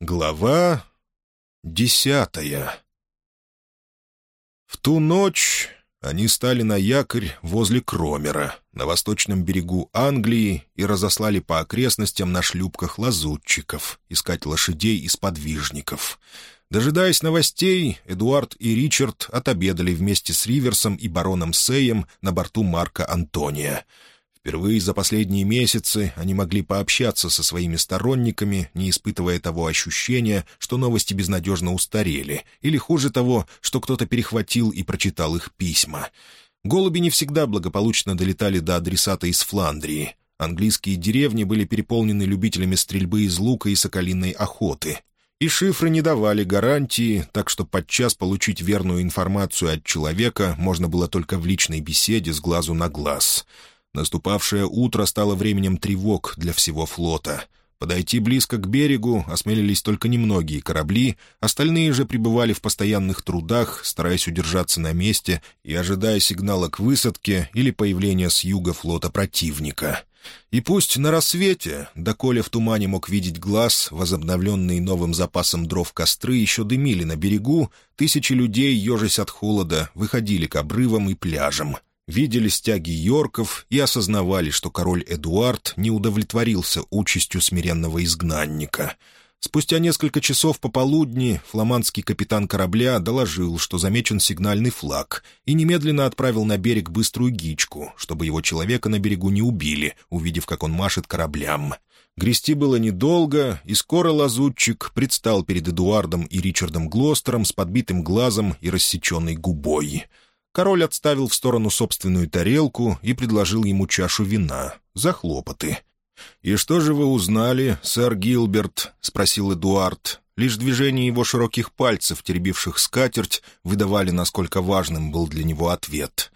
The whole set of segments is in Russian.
Глава десятая В ту ночь они стали на якорь возле Кромера, на восточном берегу Англии, и разослали по окрестностям на шлюпках лазутчиков искать лошадей и сподвижников. Дожидаясь новостей, Эдуард и Ричард отобедали вместе с Риверсом и бароном Сеем на борту Марка Антония — Впервые за последние месяцы они могли пообщаться со своими сторонниками, не испытывая того ощущения, что новости безнадежно устарели, или, хуже того, что кто-то перехватил и прочитал их письма. Голуби не всегда благополучно долетали до адресата из Фландрии. Английские деревни были переполнены любителями стрельбы из лука и соколиной охоты. И шифры не давали гарантии, так что подчас получить верную информацию от человека можно было только в личной беседе с глазу на глаз — Наступавшее утро стало временем тревог для всего флота. Подойти близко к берегу осмелились только немногие корабли, остальные же пребывали в постоянных трудах, стараясь удержаться на месте и ожидая сигнала к высадке или появления с юга флота противника. И пусть на рассвете, доколе в тумане мог видеть глаз, возобновленные новым запасом дров костры еще дымили на берегу, тысячи людей, ежась от холода, выходили к обрывам и пляжам — видели стяги Йорков и осознавали, что король Эдуард не удовлетворился участью смиренного изгнанника. Спустя несколько часов пополудни фламандский капитан корабля доложил, что замечен сигнальный флаг, и немедленно отправил на берег быструю гичку, чтобы его человека на берегу не убили, увидев, как он машет кораблям. Грести было недолго, и скоро лазутчик предстал перед Эдуардом и Ричардом Глостером с подбитым глазом и рассеченной губой — Король отставил в сторону собственную тарелку и предложил ему чашу вина. За хлопоты. «И что же вы узнали, сэр Гилберт?» — спросил Эдуард. Лишь движение его широких пальцев, теребивших скатерть, выдавали, насколько важным был для него ответ.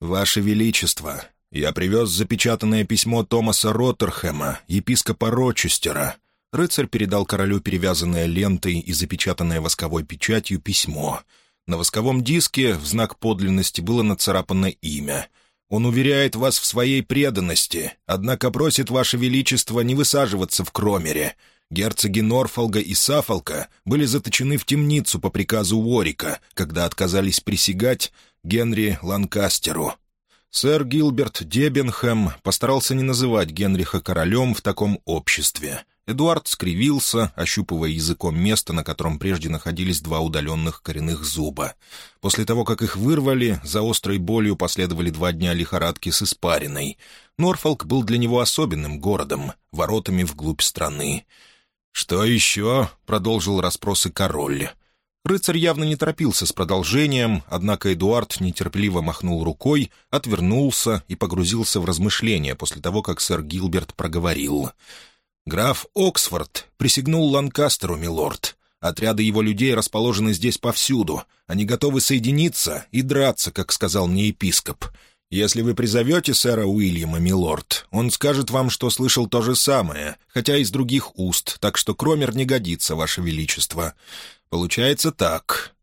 «Ваше Величество, я привез запечатанное письмо Томаса Роттерхэма, епископа Рочестера». Рыцарь передал королю перевязанное лентой и запечатанное восковой печатью письмо — на восковом диске в знак подлинности было нацарапано имя. «Он уверяет вас в своей преданности, однако просит ваше величество не высаживаться в Кромере. Герцоги Норфолга и Сафолка были заточены в темницу по приказу Уорика, когда отказались присягать Генри Ланкастеру». Сэр Гилберт Дебенхэм постарался не называть Генриха королем в таком обществе — Эдуард скривился, ощупывая языком место, на котором прежде находились два удаленных коренных зуба. После того, как их вырвали, за острой болью последовали два дня лихорадки с испариной. Норфолк был для него особенным городом, воротами вглубь страны. «Что еще?» — продолжил расспросы король. Рыцарь явно не торопился с продолжением, однако Эдуард нетерпеливо махнул рукой, отвернулся и погрузился в размышления после того, как сэр Гилберт проговорил — «Граф Оксфорд присягнул Ланкастеру, милорд. Отряды его людей расположены здесь повсюду. Они готовы соединиться и драться, как сказал мне епископ. Если вы призовете сэра Уильяма, милорд, он скажет вам, что слышал то же самое, хотя из других уст, так что Кромер не годится, ваше величество. Получается так».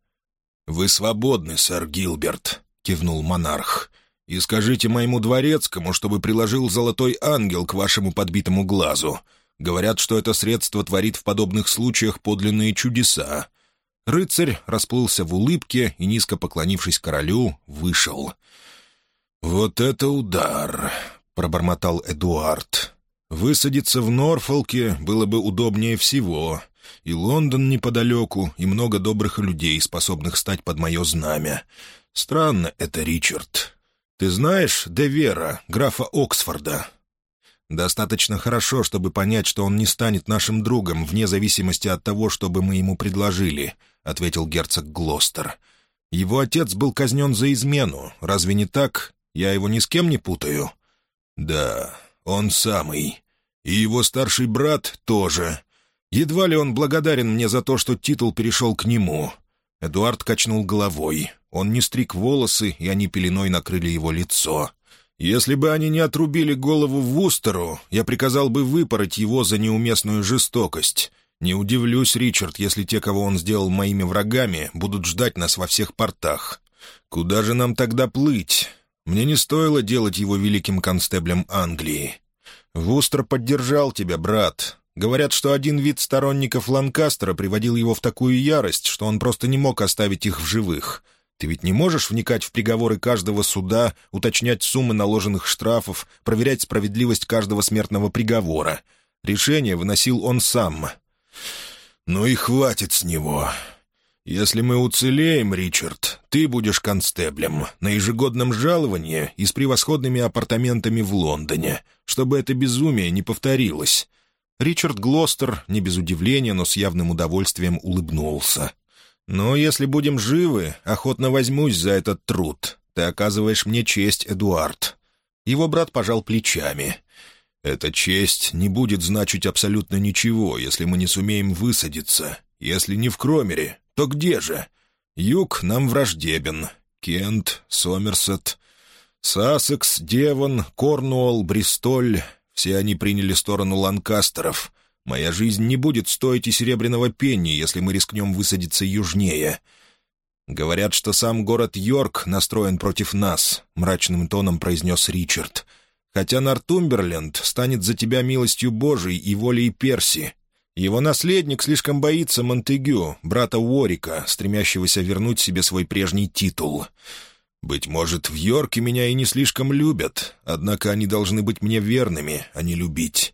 «Вы свободны, сэр Гилберт», — кивнул монарх. «И скажите моему дворецкому, чтобы приложил золотой ангел к вашему подбитому глазу. Говорят, что это средство творит в подобных случаях подлинные чудеса. Рыцарь расплылся в улыбке и, низко поклонившись королю, вышел. «Вот это удар!» — пробормотал Эдуард. «Высадиться в Норфолке было бы удобнее всего. И Лондон неподалеку, и много добрых людей, способных стать под мое знамя. Странно это, Ричард. Ты знаешь Девера, графа Оксфорда?» Достаточно хорошо, чтобы понять, что он не станет нашим другом, вне зависимости от того, что бы мы ему предложили», — ответил герцог Глостер. «Его отец был казнен за измену. Разве не так? Я его ни с кем не путаю?» «Да, он самый. И его старший брат тоже. Едва ли он благодарен мне за то, что титул перешел к нему». Эдуард качнул головой. Он не стриг волосы, и они пеленой накрыли его лицо. Если бы они не отрубили голову Вустеру, я приказал бы выпороть его за неуместную жестокость. Не удивлюсь, Ричард, если те, кого он сделал моими врагами, будут ждать нас во всех портах. Куда же нам тогда плыть? Мне не стоило делать его великим констеблем Англии. Вустер поддержал тебя, брат. Говорят, что один вид сторонников Ланкастера приводил его в такую ярость, что он просто не мог оставить их в живых. Ты ведь не можешь вникать в приговоры каждого суда, уточнять суммы наложенных штрафов, проверять справедливость каждого смертного приговора. Решение выносил он сам. «Ну и хватит с него. Если мы уцелеем, Ричард, ты будешь констеблем на ежегодном жаловании и с превосходными апартаментами в Лондоне, чтобы это безумие не повторилось». Ричард Глостер, не без удивления, но с явным удовольствием улыбнулся. «Но если будем живы, охотно возьмусь за этот труд. Ты оказываешь мне честь, Эдуард». Его брат пожал плечами. «Эта честь не будет значить абсолютно ничего, если мы не сумеем высадиться. Если не в Кромере, то где же? Юг нам враждебен. Кент, Сомерсет, Сассекс, Девон, Корнуолл, Бристоль — все они приняли сторону ланкастеров. Моя жизнь не будет стоить и серебряного пенни, если мы рискнем высадиться южнее. Говорят, что сам город Йорк настроен против нас, — мрачным тоном произнес Ричард. Хотя Нортумберленд станет за тебя милостью Божией и волей Перси. Его наследник слишком боится Монтегю, брата Уорика, стремящегося вернуть себе свой прежний титул. Быть может, в Йорке меня и не слишком любят, однако они должны быть мне верными, а не любить.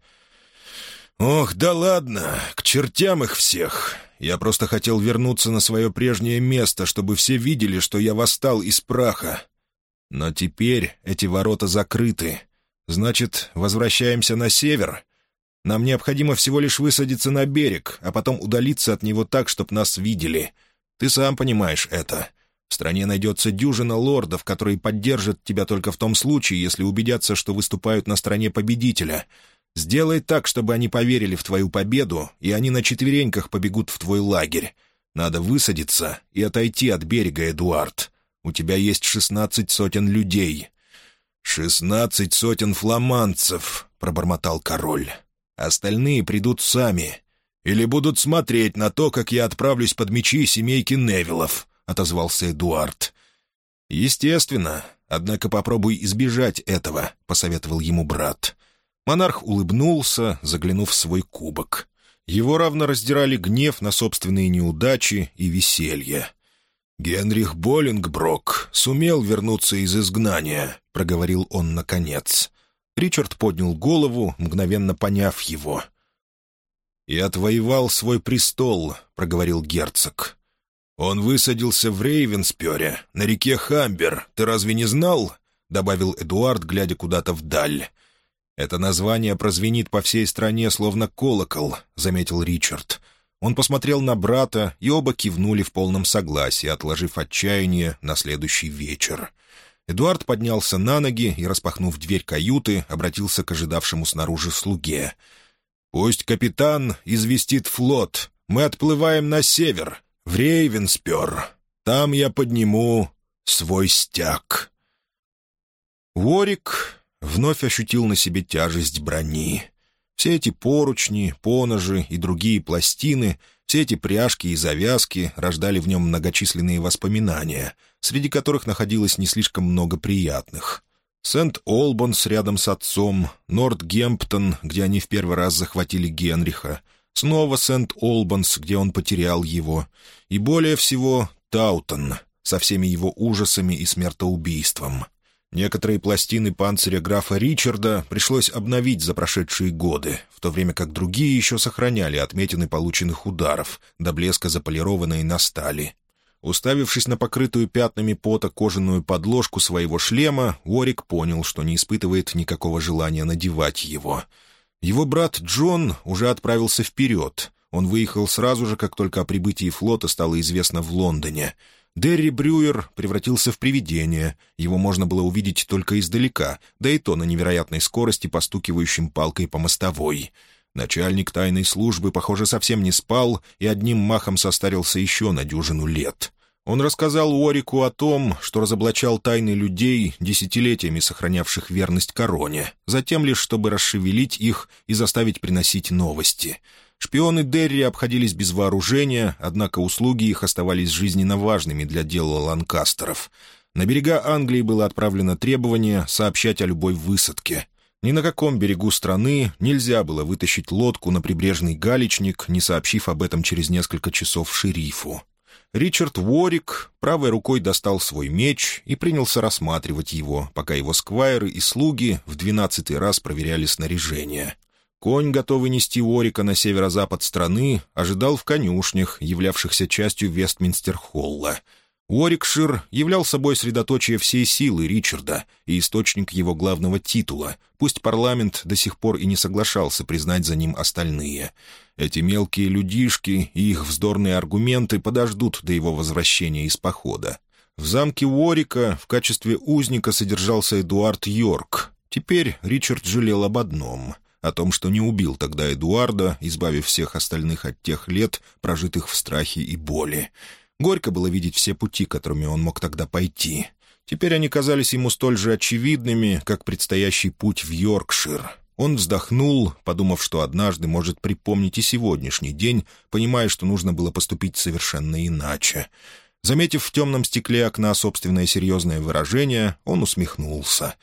Ох, да ладно, к чертям их всех. Я просто хотел вернуться на свое прежнее место, чтобы все видели, что я восстал из праха. Но теперь эти ворота закрыты. Значит, возвращаемся на север?» Нам необходимо всего лишь высадиться на берег, а потом удалиться от него так, чтобы нас видели. Ты сам понимаешь это. В стране найдется дюжина лордов, которые поддержат тебя только в том случае, если убедятся, что выступают на стороне победителя. Сделай так, чтобы они поверили в твою победу, и они на четвереньках побегут в твой лагерь. Надо высадиться и отойти от берега, Эдуард. У тебя есть шестнадцать сотен людей». «Шестнадцать сотен фламандцев», — пробормотал король. Остальные придут сами. Или будут смотреть на то, как я отправлюсь под мечи семейки Невилов», — отозвался Эдуард. «Естественно. Однако попробуй избежать этого», — посоветовал ему брат. Монарх улыбнулся, заглянув в свой кубок. Его равно раздирали гнев на собственные неудачи и веселье. «Генрих Боллингброк сумел вернуться из изгнания», — проговорил он наконец. Ричард поднял голову, мгновенно поняв его. «И отвоевал свой престол», — проговорил герцог. «Он высадился в Рейвенспёре, на реке Хамбер. Ты разве не знал?» — добавил Эдуард, глядя куда-то вдаль. «Это название прозвенит по всей стране, словно колокол», — заметил Ричард. Он посмотрел на брата, и оба кивнули в полном согласии, отложив отчаяние на следующий вечер. Эдуард поднялся на ноги и, распахнув дверь каюты, обратился к ожидавшему снаружи слуге. «Пусть капитан известит флот. Мы отплываем на север, в Рейвенспер. Там я подниму свой стяг». Уорик вновь ощутил на себе тяжесть брони. Все эти поручни, поножи и другие пластины, все эти пряжки и завязки рождали в нем многочисленные воспоминания — среди которых находилось не слишком много приятных. Сент-Олбанс рядом с отцом, Норт-Гемптон, где они в первый раз захватили Генриха, снова Сент-Олбанс, где он потерял его, и более всего Таутон со всеми его ужасами и смертоубийством. Некоторые пластины панциря графа Ричарда пришлось обновить за прошедшие годы, в то время как другие еще сохраняли отметины полученных ударов, до блеска заполированные на стали, Уставившись на покрытую пятнами пота кожаную подложку своего шлема, Уорик понял, что не испытывает никакого желания надевать его. Его брат Джон уже отправился вперед. Он выехал сразу же, как только о прибытии флота стало известно в Лондоне. Дерри Брюер превратился в привидение. Его можно было увидеть только издалека, да и то на невероятной скорости, постукивающим палкой по мостовой. Начальник тайной службы, похоже, совсем не спал и одним махом состарился еще на дюжину лет. Он рассказал Уорику о том, что разоблачал тайны людей, десятилетиями сохранявших верность короне, затем лишь чтобы расшевелить их и заставить приносить новости. Шпионы Дерри обходились без вооружения, однако услуги их оставались жизненно важными для дела ланкастеров. На берега Англии было отправлено требование сообщать о любой высадке. Ни на каком берегу страны нельзя было вытащить лодку на прибрежный галечник, не сообщив об этом через несколько часов шерифу. Ричард Уорик правой рукой достал свой меч и принялся рассматривать его, пока его сквайры и слуги в двенадцатый раз проверяли снаряжение. Конь, готовый нести Уорика на северо-запад страны, ожидал в конюшнях, являвшихся частью Вестминстер-холла — Уорикшир являл собой средоточие всей силы Ричарда и источник его главного титула, пусть парламент до сих пор и не соглашался признать за ним остальные. Эти мелкие людишки и их вздорные аргументы подождут до его возвращения из похода. В замке Уорика в качестве узника содержался Эдуард Йорк. Теперь Ричард жалел об одном — о том, что не убил тогда Эдуарда, избавив всех остальных от тех лет, прожитых в страхе и боли. Горько было видеть все пути, которыми он мог тогда пойти. Теперь они казались ему столь же очевидными, как предстоящий путь в Йоркшир. Он вздохнул, подумав, что однажды может припомнить и сегодняшний день, понимая, что нужно было поступить совершенно иначе. Заметив в темном стекле окна собственное серьезное выражение, он усмехнулся.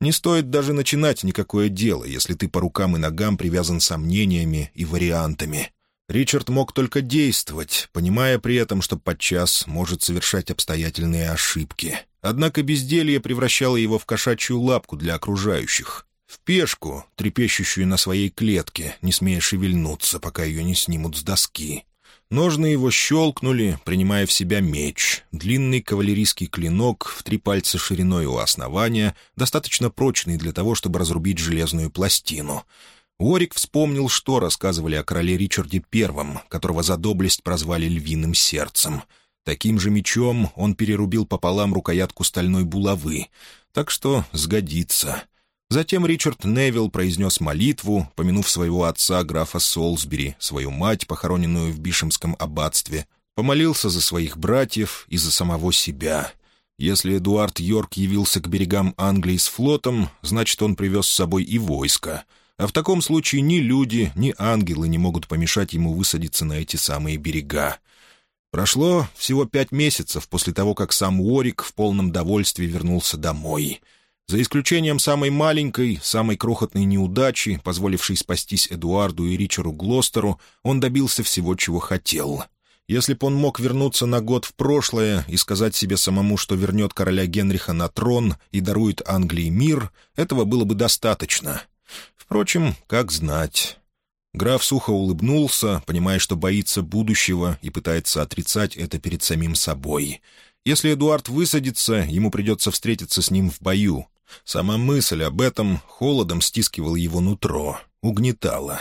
«Не стоит даже начинать никакое дело, если ты по рукам и ногам привязан сомнениями и вариантами. Ричард мог только действовать, понимая при этом, что подчас может совершать обстоятельные ошибки. Однако безделье превращало его в кошачью лапку для окружающих. В пешку, трепещущую на своей клетке, не смея шевельнуться, пока ее не снимут с доски. Ножны его щелкнули, принимая в себя меч. Длинный кавалерийский клинок в три пальца шириной у основания, достаточно прочный для того, чтобы разрубить железную пластину — Уорик вспомнил, что рассказывали о короле Ричарде Первом, которого за доблесть прозвали «львиным сердцем». Таким же мечом он перерубил пополам рукоятку стальной булавы, так что сгодится. Затем Ричард Невилл произнес молитву, помянув своего отца, графа Солсбери, свою мать, похороненную в Бишемском аббатстве, помолился за своих братьев и за самого себя. Если Эдуард Йорк явился к берегам Англии с флотом, значит, он привез с собой и войско — а в таком случае ни люди, ни ангелы не могут помешать ему высадиться на эти самые берега. Прошло всего пять месяцев после того, как сам Уорик в полном довольстве вернулся домой. За исключением самой маленькой, самой крохотной неудачи, позволившей спастись Эдуарду и Ричару Глостеру, он добился всего, чего хотел. Если б он мог вернуться на год в прошлое и сказать себе самому, что вернет короля Генриха на трон и дарует Англии мир, этого было бы достаточно. Впрочем, как знать. Граф сухо улыбнулся, понимая, что боится будущего и пытается отрицать это перед самим собой. Если Эдуард высадится, ему придется встретиться с ним в бою. Сама мысль об этом холодом стискивала его нутро, угнетала.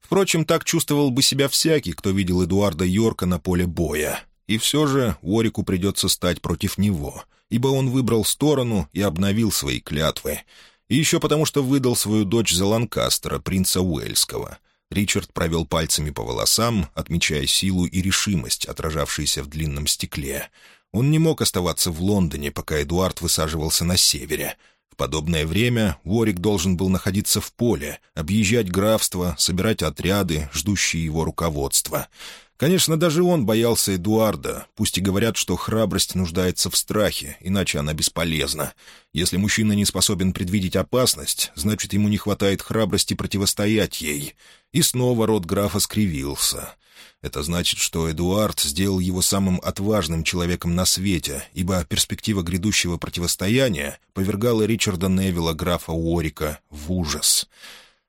Впрочем, так чувствовал бы себя всякий, кто видел Эдуарда Йорка на поле боя. И все же Уорику придется стать против него, ибо он выбрал сторону и обновил свои клятвы — и еще потому, что выдал свою дочь за Ланкастера, принца Уэльского. Ричард провел пальцами по волосам, отмечая силу и решимость, отражавшиеся в длинном стекле. Он не мог оставаться в Лондоне, пока Эдуард высаживался на севере. Подобное время Уорик должен был находиться в поле, объезжать графство, собирать отряды, ждущие его руководства. Конечно, даже он боялся Эдуарда, пусть и говорят, что храбрость нуждается в страхе, иначе она бесполезна. Если мужчина не способен предвидеть опасность, значит, ему не хватает храбрости противостоять ей. И снова рот графа скривился. Это значит, что Эдуард сделал его самым отважным человеком на свете, ибо перспектива грядущего противостояния повергала Ричарда Невилла, графа Уорика, в ужас —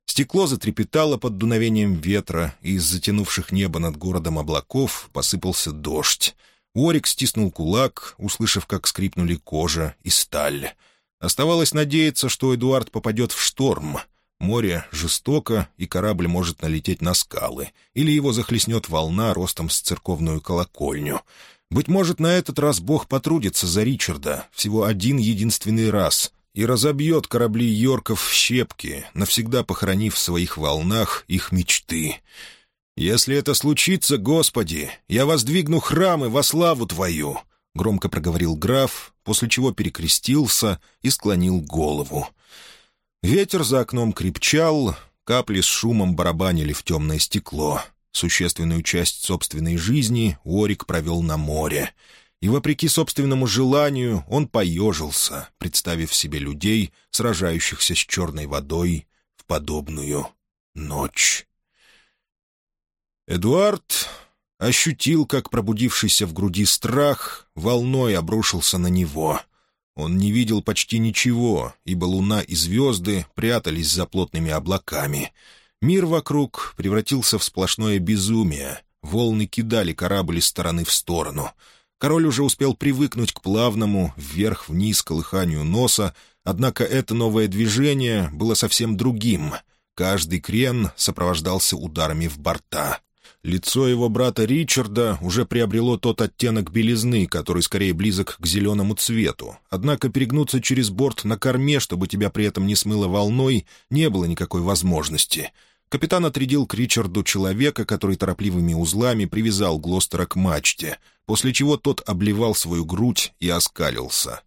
Стекло затрепетало под дуновением ветра, и из затянувших небо над городом облаков посыпался дождь. Уорик стиснул кулак, услышав, как скрипнули кожа и сталь. Оставалось надеяться, что Эдуард попадет в шторм. Море жестоко, и корабль может налететь на скалы, или его захлестнет волна ростом с церковную колокольню. Быть может, на этот раз Бог потрудится за Ричарда, всего один единственный раз, и разобьет корабли Йорков в щепки, навсегда похоронив в своих волнах их мечты. «Если это случится, Господи, я воздвигну храмы во славу Твою!» — громко проговорил граф, после чего перекрестился и склонил голову. Ветер за окном крепчал, капли с шумом барабанили в темное стекло. Существенную часть собственной жизни Уорик провел на море. и, вопреки собственному желанию, он поежился, представив себе людей, сражающихся с черной водой в подобную ночь. Эдуард ощутил, как пробудившийся в груди страх волной обрушился на него. Он не видел почти ничего, ибо луна и звезды прятались за плотными облаками. Мир вокруг превратился в сплошное безумие. Волны кидали корабль из стороны в сторону — Король уже успел привыкнуть к плавному, вверх-вниз колыханию носа, однако это новое движение было совсем другим. Каждый крен сопровождался ударами в борта. Лицо его брата Ричарда уже приобрело тот оттенок белизны, который скорее близок к зеленому цвету. Однако перегнуться через борт на корме, чтобы тебя при этом не смыло волной, не было никакой возможности — Капитан отрядил к Ричарду человека, который торопливыми узлами привязал Глостера к мачте, после чего тот обливал свою грудь и оскалился.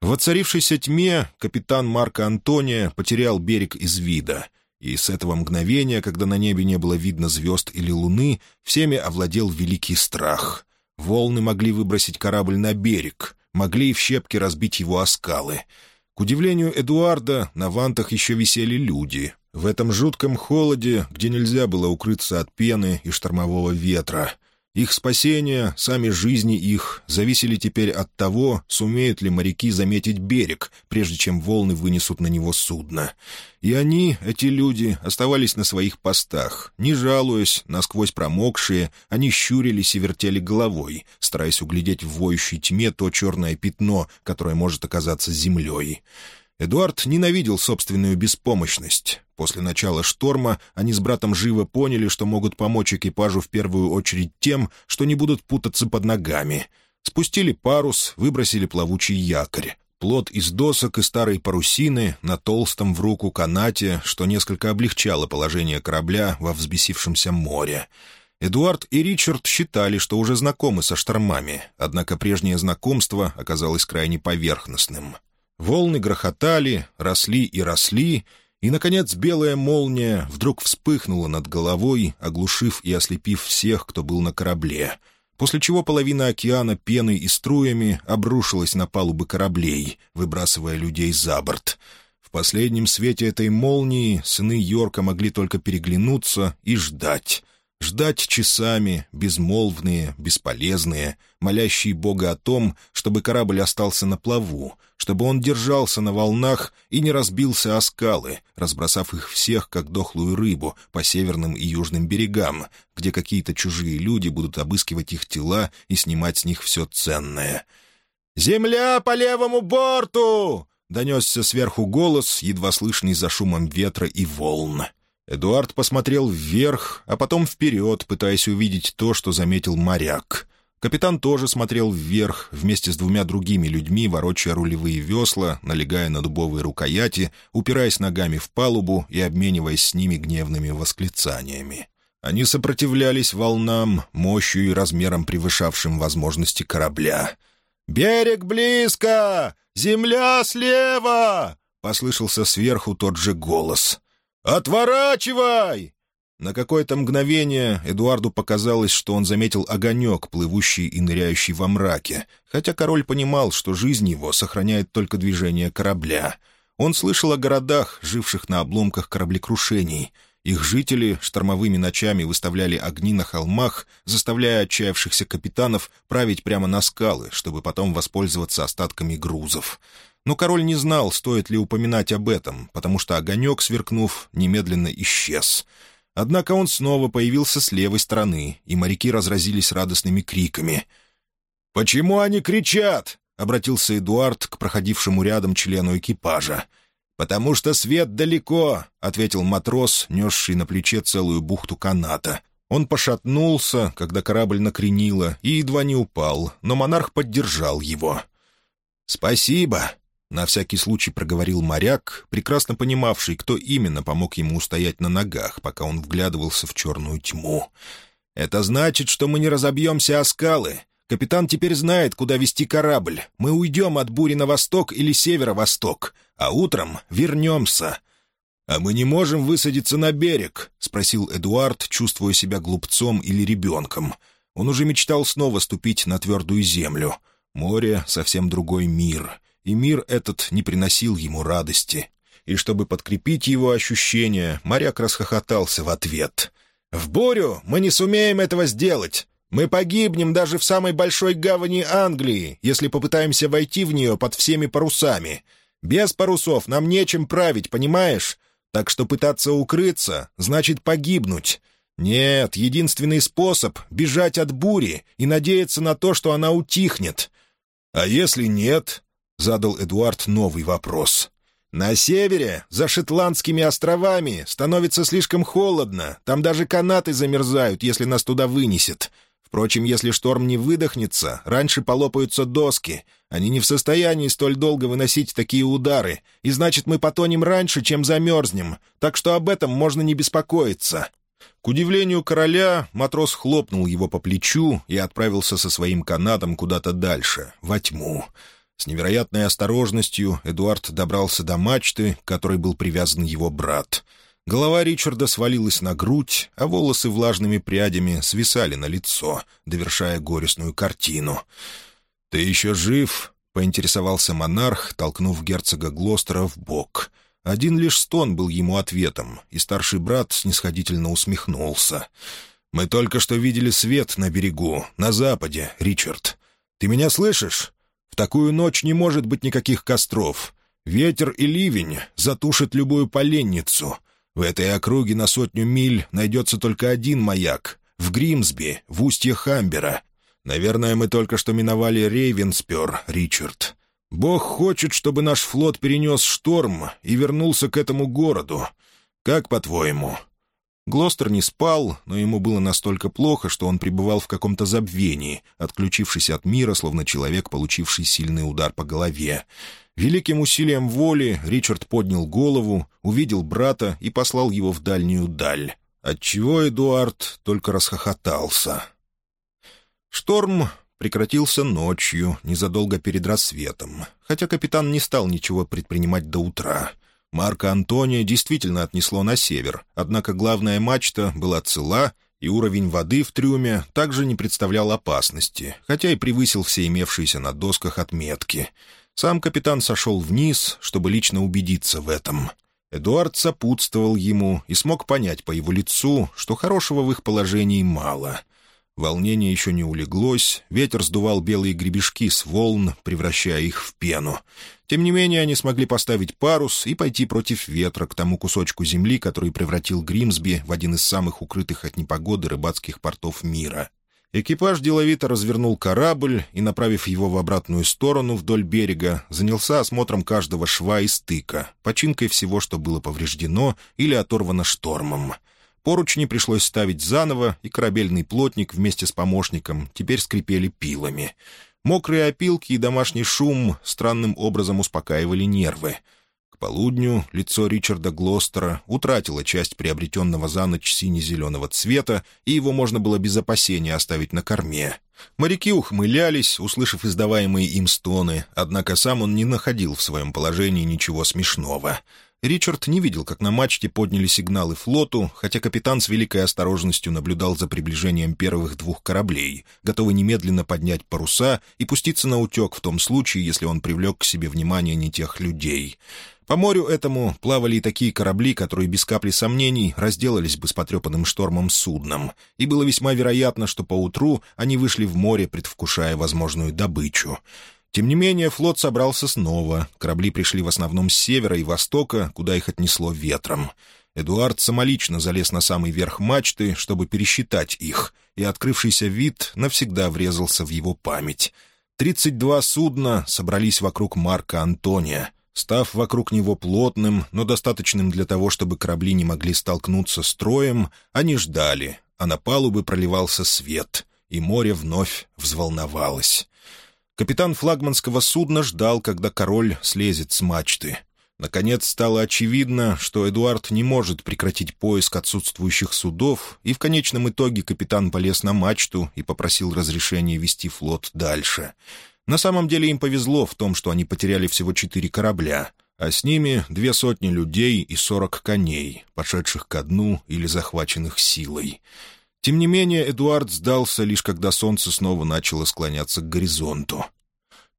В оцарившейся тьме капитан Марко Антония потерял берег из вида, и с этого мгновения, когда на небе не было видно звезд или луны, всеми овладел великий страх. Волны могли выбросить корабль на берег, могли в щепки разбить его о скалы. К удивлению Эдуарда, на вантах еще висели люди, в этом жутком холоде, где нельзя было укрыться от пены и штормового ветра, их спасение, сами жизни их, зависели теперь от того, сумеют ли моряки заметить берег, прежде чем волны вынесут на него судно. И они, эти люди, оставались на своих постах. Не жалуясь, насквозь промокшие, они щурились и вертели головой, стараясь углядеть в воющей тьме то черное пятно, которое может оказаться землей. Эдуард ненавидел собственную беспомощность. После начала шторма они с братом живо поняли, что могут помочь экипажу в первую очередь тем, что не будут путаться под ногами. Спустили парус, выбросили плавучий якорь. Плод из досок и старой парусины на толстом в руку канате, что несколько облегчало положение корабля во взбесившемся море. Эдуард и Ричард считали, что уже знакомы со штормами, однако прежнее знакомство оказалось крайне поверхностным. Волны грохотали, росли и росли, и, наконец, белая молния вдруг вспыхнула над головой, оглушив и ослепив всех, кто был на корабле, после чего половина океана пеной и струями обрушилась на палубы кораблей, выбрасывая людей за борт. В последнем свете этой молнии сыны Йорка могли только переглянуться и ждать, Ждать часами, безмолвные, бесполезные, молящие Бога о том, чтобы корабль остался на плаву, чтобы он держался на волнах и не разбился о скалы, разбросав их всех, как дохлую рыбу, по северным и южным берегам, где какие-то чужие люди будут обыскивать их тела и снимать с них все ценное. «Земля по левому борту!» — донесся сверху голос, едва слышный за шумом ветра и волн. Эдуард посмотрел вверх, а потом вперед, пытаясь увидеть то, что заметил моряк. Капитан тоже смотрел вверх, вместе с двумя другими людьми, ворочая рулевые весла, налегая на дубовые рукояти, упираясь ногами в палубу и обмениваясь с ними гневными восклицаниями. Они сопротивлялись волнам, мощью и размером превышавшим возможности корабля. «Берег близко! Земля слева!» — послышался сверху тот же голос. «Отворачивай!» На какое-то мгновение Эдуарду показалось, что он заметил огонек, плывущий и ныряющий во мраке, хотя король понимал, что жизнь его сохраняет только движение корабля. Он слышал о городах, живших на обломках кораблекрушений. Их жители штормовыми ночами выставляли огни на холмах, заставляя отчаявшихся капитанов править прямо на скалы, чтобы потом воспользоваться остатками грузов. Но король не знал, стоит ли упоминать об этом, потому что огонек, сверкнув, немедленно исчез. Однако он снова появился с левой стороны, и моряки разразились радостными криками. «Почему они кричат?» — обратился Эдуард к проходившему рядом члену экипажа. «Потому что свет далеко», — ответил матрос, несший на плече целую бухту каната. Он пошатнулся, когда корабль накренило, и едва не упал, но монарх поддержал его. «Спасибо», на всякий случай проговорил моряк, прекрасно понимавший, кто именно помог ему устоять на ногах, пока он вглядывался в черную тьму. «Это значит, что мы не разобьемся о скалы. Капитан теперь знает, куда вести корабль. Мы уйдем от бури на восток или северо-восток, а утром вернемся». «А мы не можем высадиться на берег?» — спросил Эдуард, чувствуя себя глупцом или ребенком. Он уже мечтал снова ступить на твердую землю. Море — совсем другой мир, и мир этот не приносил ему радости. И чтобы подкрепить его ощущения, моряк расхохотался в ответ. «В бурю мы не сумеем этого сделать. Мы погибнем даже в самой большой гавани Англии, если попытаемся войти в нее под всеми парусами. Без парусов нам нечем править, понимаешь? Так что пытаться укрыться — значит погибнуть. Нет, единственный способ — бежать от бури и надеяться на то, что она утихнет. «А если нет?» — задал Эдуард новый вопрос. «На севере, за Шотландскими островами, становится слишком холодно. Там даже канаты замерзают, если нас туда вынесет. Впрочем, если шторм не выдохнется, раньше полопаются доски. Они не в состоянии столь долго выносить такие удары, и значит, мы потонем раньше, чем замерзнем, так что об этом можно не беспокоиться». К удивлению короля, матрос хлопнул его по плечу и отправился со своим канатом куда-то дальше, во тьму. С невероятной осторожностью Эдуард добрался до мачты, к которой был привязан его брат. Голова Ричарда свалилась на грудь, а волосы влажными прядями свисали на лицо, довершая горестную картину. «Ты еще жив?» — поинтересовался монарх, толкнув герцога Глостера в бок. Один лишь стон был ему ответом, и старший брат снисходительно усмехнулся. «Мы только что видели свет на берегу, на западе, Ричард. Ты меня слышишь? Такую ночь не может быть никаких костров. Ветер и ливень затушат любую поленницу. В этой округе на сотню миль найдется только один маяк — в Гримсби, в устье Хамбера. Наверное, мы только что миновали Рейвенспер, Ричард. Бог хочет, чтобы наш флот перенес шторм и вернулся к этому городу. Как по-твоему?» Глостер не спал, но ему было настолько плохо, что он пребывал в каком-то забвении, отключившись от мира, словно человек, получивший сильный удар по голове. Великим усилием воли Ричард поднял голову, увидел брата и послал его в дальнюю даль, отчего Эдуард только расхохотался. Шторм прекратился ночью, незадолго перед рассветом, хотя капитан не стал ничего предпринимать до утра. Марка Антония действительно отнесло на север, однако главная мачта была цела, и уровень воды в трюме также не представлял опасности, хотя и превысил все имевшиеся на досках отметки. Сам капитан сошел вниз, чтобы лично убедиться в этом. Эдуард сопутствовал ему и смог понять по его лицу, что хорошего в их положении мало. Волнение еще не улеглось, ветер сдувал белые гребешки с волн, превращая их в пену. Тем не менее, они смогли поставить парус и пойти против ветра к тому кусочку земли, который превратил Гримсби в один из самых укрытых от непогоды рыбацких портов мира. Экипаж деловито развернул корабль и, направив его в обратную сторону вдоль берега, занялся осмотром каждого шва и стыка, починкой всего, что было повреждено или оторвано штормом — Поручни пришлось ставить заново, и корабельный плотник вместе с помощником теперь скрипели пилами. Мокрые опилки и домашний шум странным образом успокаивали нервы. К полудню лицо Ричарда Глостера утратило часть приобретенного за ночь сине-зеленого цвета, и его можно было без опасения оставить на корме. Моряки ухмылялись, услышав издаваемые им стоны, однако сам он не находил в своем положении ничего смешного — Ричард не видел, как на мачте подняли сигналы флоту, хотя капитан с великой осторожностью наблюдал за приближением первых двух кораблей, готовый немедленно поднять паруса и пуститься на утек в том случае, если он привлек к себе внимание не тех людей. По морю этому плавали и такие корабли, которые без капли сомнений разделались бы с потрепанным штормом судном, и было весьма вероятно, что поутру они вышли в море, предвкушая возможную добычу. Тем не менее, флот собрался снова. Корабли пришли в основном с севера и востока, куда их отнесло ветром. Эдуард самолично залез на самый верх мачты, чтобы пересчитать их, и открывшийся вид навсегда врезался в его память. Тридцать два судна собрались вокруг Марка Антония. Став вокруг него плотным, но достаточным для того, чтобы корабли не могли столкнуться с троем, они ждали, а на палубы проливался свет, и море вновь взволновалось. Капитан флагманского судна ждал, когда король слезет с мачты. Наконец стало очевидно, что Эдуард не может прекратить поиск отсутствующих судов, и в конечном итоге капитан полез на мачту и попросил разрешения вести флот дальше. На самом деле им повезло в том, что они потеряли всего четыре корабля, а с ними две сотни людей и сорок коней, пошедших ко дну или захваченных силой. Тем не менее, Эдуард сдался, лишь когда солнце снова начало склоняться к горизонту.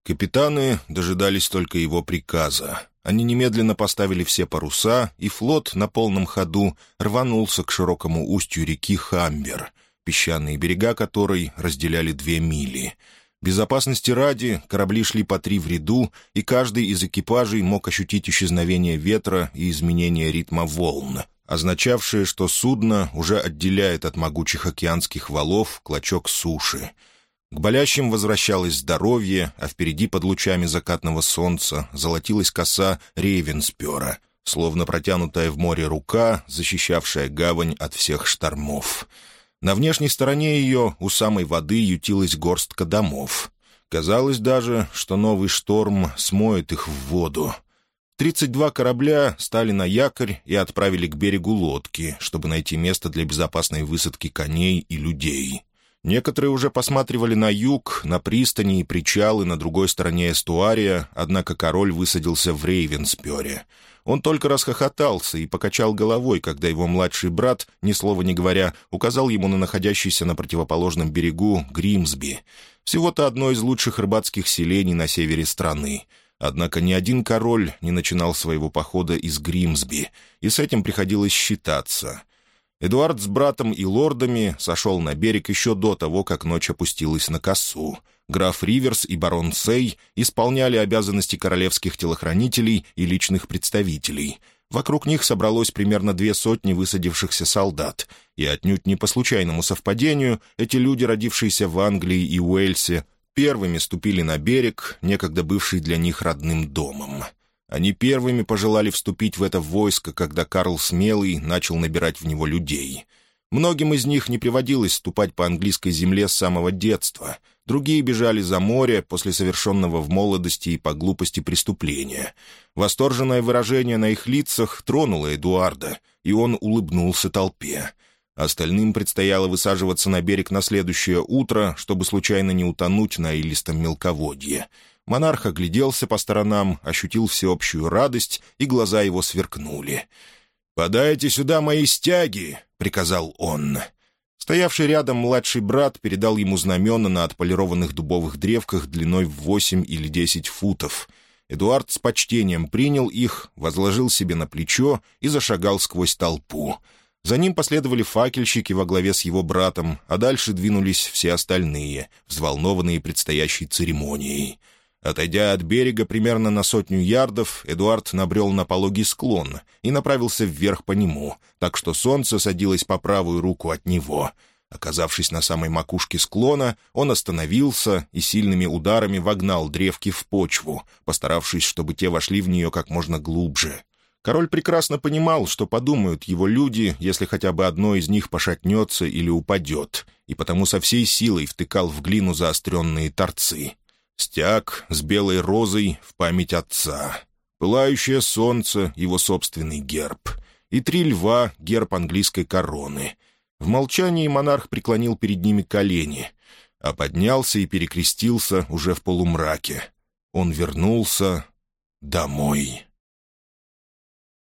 Капитаны дожидались только его приказа. Они немедленно поставили все паруса, и флот на полном ходу рванулся к широкому устью реки Хамбер, песчаные берега которой разделяли две мили. Безопасности ради корабли шли по три в ряду, и каждый из экипажей мог ощутить исчезновение ветра и изменение ритма волн, означавшее, что судно уже отделяет от могучих океанских валов клочок суши — к болящим возвращалось здоровье, а впереди под лучами закатного солнца золотилась коса рейвенспера, словно протянутая в море рука, защищавшая гавань от всех штормов. На внешней стороне ее у самой воды ютилась горстка домов. Казалось даже, что новый шторм смоет их в воду. Тридцать два корабля стали на якорь и отправили к берегу лодки, чтобы найти место для безопасной высадки коней и людей. Некоторые уже посматривали на юг, на пристани и причалы на другой стороне эстуария, однако король высадился в Рейвенспёре. Он только расхохотался и покачал головой, когда его младший брат, ни слова не говоря, указал ему на находящийся на противоположном берегу Гримсби. Всего-то одно из лучших рыбацких селений на севере страны. Однако ни один король не начинал своего похода из Гримсби, и с этим приходилось считаться — Эдуард с братом и лордами сошел на берег еще до того, как ночь опустилась на косу. Граф Риверс и барон Сей исполняли обязанности королевских телохранителей и личных представителей. Вокруг них собралось примерно две сотни высадившихся солдат, и отнюдь не по случайному совпадению эти люди, родившиеся в Англии и Уэльсе, первыми ступили на берег, некогда бывший для них родным домом. Они первыми пожелали вступить в это войско, когда Карл Смелый начал набирать в него людей. Многим из них не приводилось ступать по английской земле с самого детства. Другие бежали за море после совершенного в молодости и по глупости преступления. Восторженное выражение на их лицах тронуло Эдуарда, и он улыбнулся толпе. Остальным предстояло высаживаться на берег на следующее утро, чтобы случайно не утонуть на илистом мелководье — Монарх огляделся по сторонам, ощутил всеобщую радость, и глаза его сверкнули. «Подайте сюда мои стяги!» — приказал он. Стоявший рядом младший брат передал ему знамена на отполированных дубовых древках длиной в восемь или десять футов. Эдуард с почтением принял их, возложил себе на плечо и зашагал сквозь толпу. За ним последовали факельщики во главе с его братом, а дальше двинулись все остальные, взволнованные предстоящей церемонией. Отойдя от берега примерно на сотню ярдов, Эдуард набрел на пологий склон и направился вверх по нему, так что солнце садилось по правую руку от него. Оказавшись на самой макушке склона, он остановился и сильными ударами вогнал древки в почву, постаравшись, чтобы те вошли в нее как можно глубже. Король прекрасно понимал, что подумают его люди, если хотя бы одно из них пошатнется или упадет, и потому со всей силой втыкал в глину заостренные торцы — Стяг с белой розой в память отца. Пылающее солнце — его собственный герб. И три льва — герб английской короны. В молчании монарх преклонил перед ними колени, а поднялся и перекрестился уже в полумраке. Он вернулся домой.